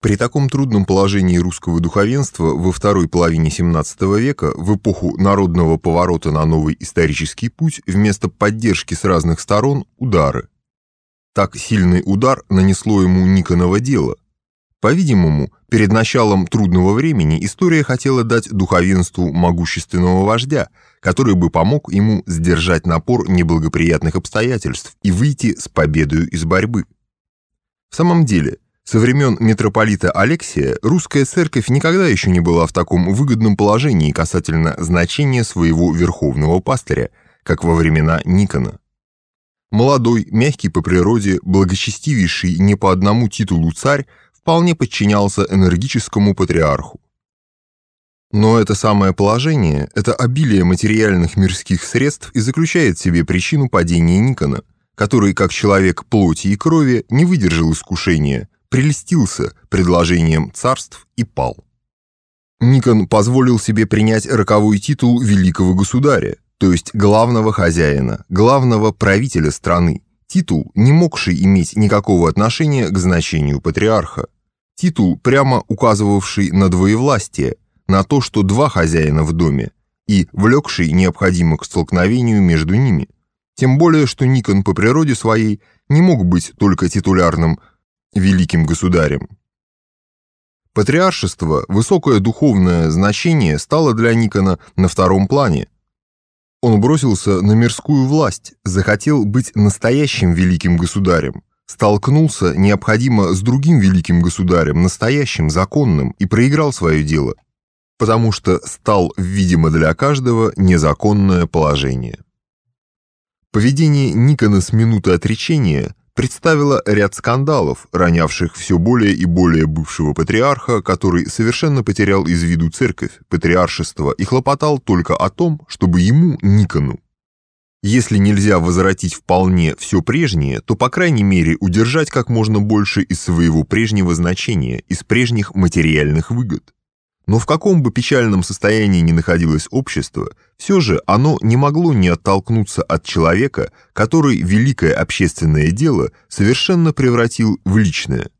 При таком трудном положении русского духовенства во второй половине XVII века, в эпоху народного поворота на новый исторический путь, вместо поддержки с разных сторон – удары. Так сильный удар нанесло ему Никоново дело. По-видимому, перед началом трудного времени история хотела дать духовенству могущественного вождя, который бы помог ему сдержать напор неблагоприятных обстоятельств и выйти с победою из борьбы. В самом деле – со времен митрополита Алексия русская церковь никогда еще не была в таком выгодном положении касательно значения своего верховного пастыря, как во времена Никона. Молодой, мягкий по природе, благочестивейший не по одному титулу царь вполне подчинялся энергическому патриарху. Но это самое положение, это обилие материальных мирских средств и заключает в себе причину падения Никона, который, как человек плоти и крови, не выдержал искушения, прельстился предложением царств и пал. Никон позволил себе принять роковой титул великого государя, то есть главного хозяина, главного правителя страны, титул, не могший иметь никакого отношения к значению патриарха, титул, прямо указывавший на двоевластие, на то, что два хозяина в доме, и влекший необходимо к столкновению между ними. Тем более, что Никон по природе своей не мог быть только титулярным великим государем. Патриаршество, высокое духовное значение стало для Никона на втором плане. Он бросился на мирскую власть, захотел быть настоящим великим государем, столкнулся необходимо с другим великим государем, настоящим, законным, и проиграл свое дело, потому что стал, видимо для каждого, незаконное положение. Поведение Никона с минуты отречения представила ряд скандалов, ронявших все более и более бывшего патриарха, который совершенно потерял из виду церковь, патриаршество и хлопотал только о том, чтобы ему, Никону, если нельзя возвратить вполне все прежнее, то, по крайней мере, удержать как можно больше из своего прежнего значения, из прежних материальных выгод. Но в каком бы печальном состоянии ни находилось общество, все же оно не могло не оттолкнуться от человека, который великое общественное дело совершенно превратил в личное.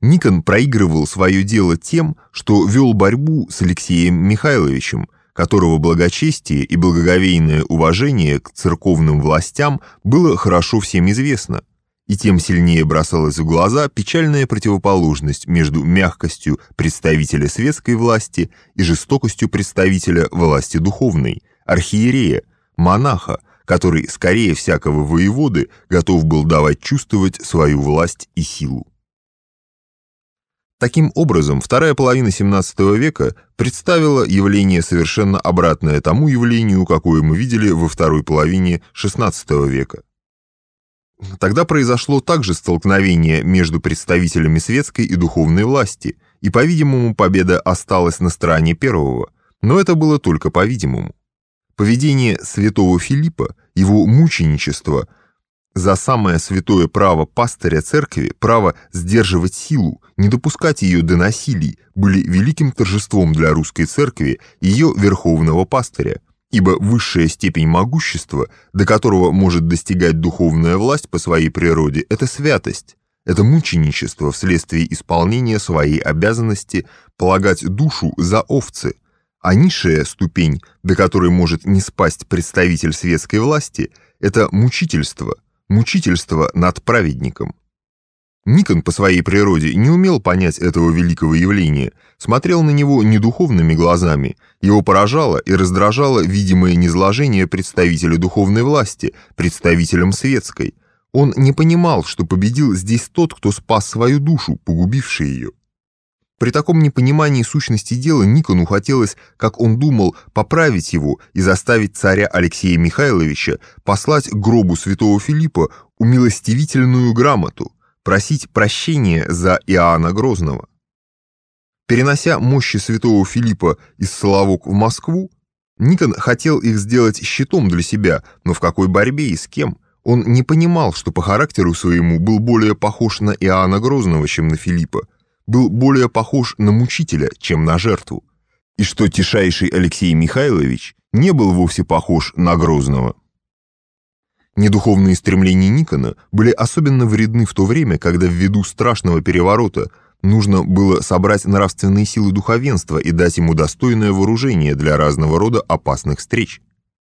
Никон проигрывал свое дело тем, что вел борьбу с Алексеем Михайловичем, которого благочестие и благоговейное уважение к церковным властям было хорошо всем известно – и тем сильнее бросалась в глаза печальная противоположность между мягкостью представителя светской власти и жестокостью представителя власти духовной, архиерея, монаха, который скорее всякого воеводы готов был давать чувствовать свою власть и силу. Таким образом, вторая половина XVII века представила явление совершенно обратное тому явлению, какое мы видели во второй половине XVI века. Тогда произошло также столкновение между представителями светской и духовной власти, и, по-видимому, победа осталась на стороне первого, но это было только по-видимому. Поведение святого Филиппа, его мученичество за самое святое право пастыря церкви, право сдерживать силу, не допускать ее до насилий, были великим торжеством для русской церкви ее верховного пастыря – ибо высшая степень могущества, до которого может достигать духовная власть по своей природе, это святость, это мученичество вследствие исполнения своей обязанности полагать душу за овцы, а низшая ступень, до которой может не спасть представитель светской власти, это мучительство, мучительство над праведником. Никон по своей природе не умел понять этого великого явления, смотрел на него не духовными глазами, его поражало и раздражало видимое низложение представителя духовной власти, представителем светской. Он не понимал, что победил здесь тот, кто спас свою душу, погубивший ее. При таком непонимании сущности дела Никону хотелось, как он думал, поправить его и заставить царя Алексея Михайловича послать гробу святого Филиппа умилостивительную грамоту – просить прощения за Иоанна Грозного. Перенося мощи святого Филиппа из Соловок в Москву, Никон хотел их сделать щитом для себя, но в какой борьбе и с кем? Он не понимал, что по характеру своему был более похож на Иоанна Грозного, чем на Филиппа, был более похож на мучителя, чем на жертву, и что тишайший Алексей Михайлович не был вовсе похож на Грозного. Недуховные стремления Никона были особенно вредны в то время, когда ввиду страшного переворота, Нужно было собрать нравственные силы духовенства и дать ему достойное вооружение для разного рода опасных встреч.